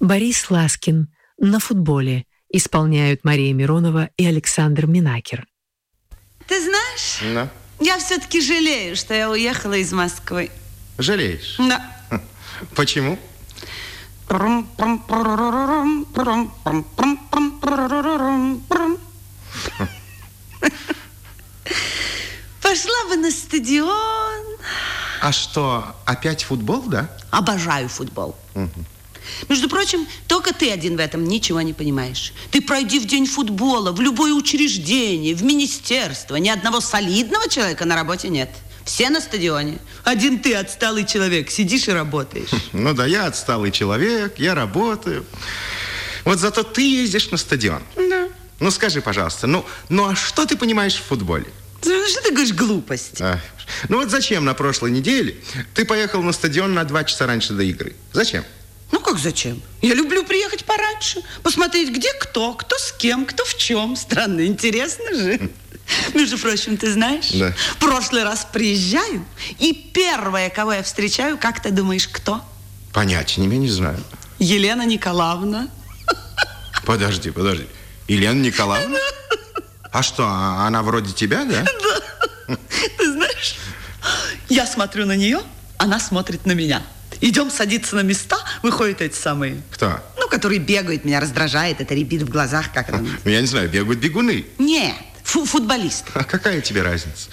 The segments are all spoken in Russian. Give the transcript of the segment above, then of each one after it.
Борис Ласкин на футболе исполняют Мария Миронова и Александр Минакер. Ты знаешь, Да. я все-таки жалею, что я уехала из Москвы. Жалеешь? Да. Почему? Пошла бы на стадион. А что, опять футбол, да? Обожаю футбол. Между прочим, только ты один в этом ничего не понимаешь. Ты пройди в день футбола, в любое учреждение, в министерство. Ни одного солидного человека на работе нет. Все на стадионе. Один ты, отсталый человек, сидишь и работаешь. Ну да, я отсталый человек, я работаю. Вот зато ты ездишь на стадион. Да. Ну скажи, пожалуйста, ну, ну а что ты понимаешь в футболе? Ну, Что ты говоришь глупость? А, ну вот зачем на прошлой неделе ты поехал на стадион на два часа раньше до игры? Зачем? Ну как зачем? Я люблю приехать пораньше, посмотреть, где кто, кто с кем, кто в чем. Странно, интересно же. Между прочим, ты знаешь, Да. прошлый раз приезжаю, и первое, кого я встречаю, как ты думаешь, кто? Понятия не имею, не знаю. Елена Николаевна. Подожди, подожди. Елена Николаевна? А что, а- она вроде тебя, да? Ты знаешь, я смотрю на нее, она смотрит на меня. Идем садиться на места, выходят эти самые. Кто? Ну, которые бегают, меня раздражает, это рябит в глазах, как это? Ну, я не знаю, бегают бегуны. Нет, фу- футболист. А какая тебе разница?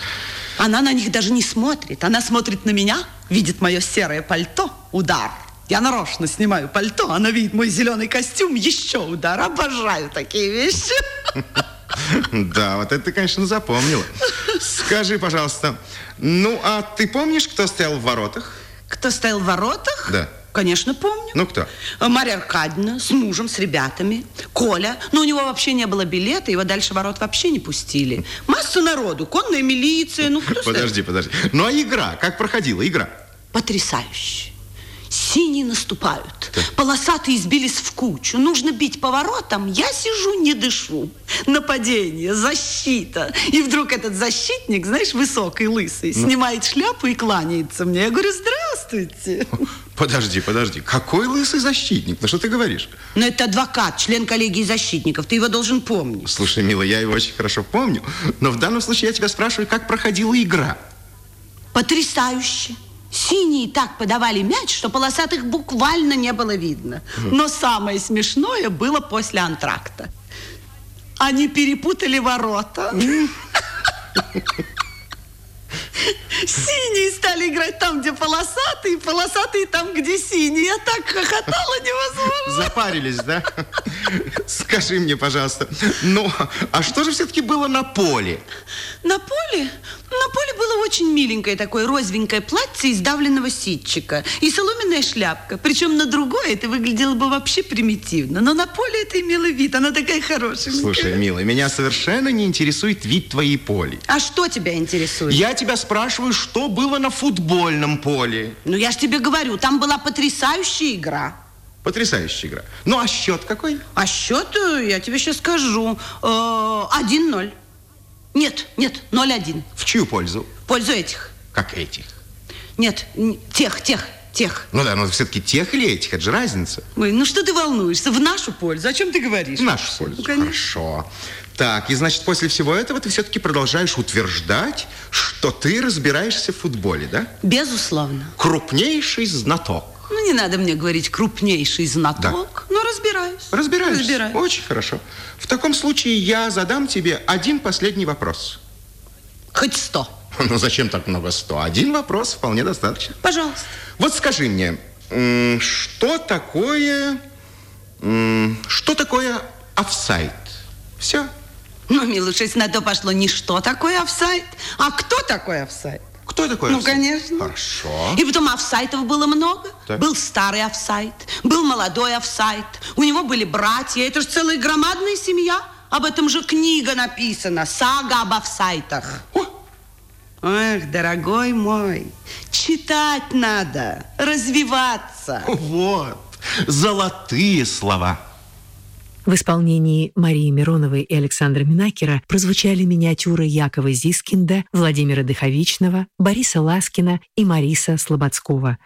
Она на них даже не смотрит. Она смотрит на меня, видит мое серое пальто, удар. Я нарочно снимаю пальто, она видит мой зеленый костюм, еще удар. Обожаю такие вещи. Да, вот это ты, конечно, запомнила. Скажи, пожалуйста, ну, а ты помнишь, кто стоял в воротах? Кто стоял в воротах? Да. Конечно, помню. Ну, кто? Марья Аркадьевна с мужем, с ребятами. Коля. Но у него вообще не было билета, его дальше ворот вообще не пустили. Масса народу, конная милиция, ну кто? Подожди, подожди. Ну, а игра? Как проходила игра? Потрясающе. Синие наступают. Полосатые сбились в кучу. Нужно бить поворотом. Я сижу, не дышу. Нападение, защита. И вдруг этот защитник, знаешь, высокий, лысый, снимает шляпу и кланяется мне. Я говорю, здравствуйте. Подожди, подожди. Какой лысый защитник? Ну, что ты говоришь? Но это адвокат, член коллегии защитников. Ты его должен помнить. Слушай, милая, я его очень хорошо помню. Но в данном случае я тебя спрашиваю, как проходила игра? Потрясающе. Синие так подавали мяч, что полосатых буквально не было видно. Но самое смешное было после антракта. Они перепутали ворота. Синие стали играть там, где полосатые, полосатые там, где синие. Я так хохотала невозможно. Запарились, да? Скажи мне, пожалуйста, ну, а что же все-таки было на поле? На поле? На поле было очень миленькое такое розовенькое платье из давленного ситчика и соломенная шляпка. Причем на другое это выглядело бы вообще примитивно. Но на поле это имело вид. Она такая хорошенькая. Слушай, милая, меня совершенно не интересует вид твоей поли. А что тебя интересует? Я тебя спрашиваю, что было на футбольном поле? Ну, я ж тебе говорю, там была потрясающая игра. Потрясающая игра. Ну, а счет какой? А счет, э, я тебе сейчас скажу, э, 1-0. Нет, нет, 0-1. В чью пользу? В пользу этих. Как этих? Нет, тех, тех, тех. Ну да, но все-таки тех или этих, это же разница. Ой, ну что ты волнуешься? В нашу пользу. О чем ты говоришь? В нашу пользу. Ну, конечно. Хорошо. Так, и значит, после всего этого ты все-таки продолжаешь утверждать, что ты разбираешься в футболе, да? Безусловно. Крупнейший знаток. Ну, не надо мне говорить крупнейший знаток, но разбираюсь. Разбираешься? Разбираюсь. Очень хорошо. В таком случае я задам тебе один последний вопрос. Хоть сто. Ну, зачем так много сто? Один вопрос вполне достаточно. Пожалуйста. Вот скажи мне, что такое... Что такое офсайд? Все. Ну, милуша, если на то пошло не что такое офсайд, а кто такой офсайд? Кто такой Ну, конечно. Хорошо. И потом офсайтов было много. Так. Был старый офсайт, был молодой офсайт. У него были братья. Это же целая громадная семья. Об этом же книга написана. Сага об офсайтах. О, Эх, дорогой мой, читать надо, развиваться. вот, золотые слова. В исполнении Марии Мироновой и Александра Минакера прозвучали миниатюры Якова Зискинда, Владимира Дыховичного, Бориса Ласкина и Мариса Слободского.